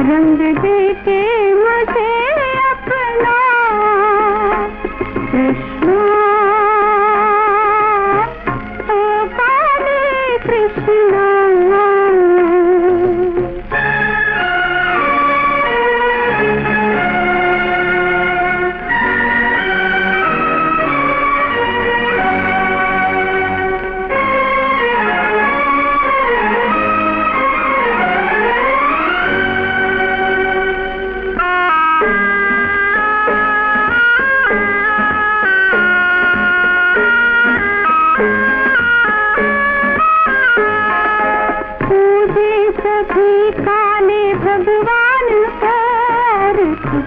रंग देते के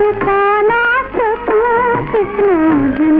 छुपाना सकूँ कितना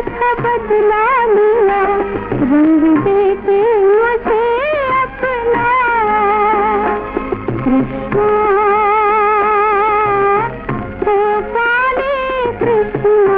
था बदला लिया। रंग देते मुझे अपना। कृष्ण कृष्ण।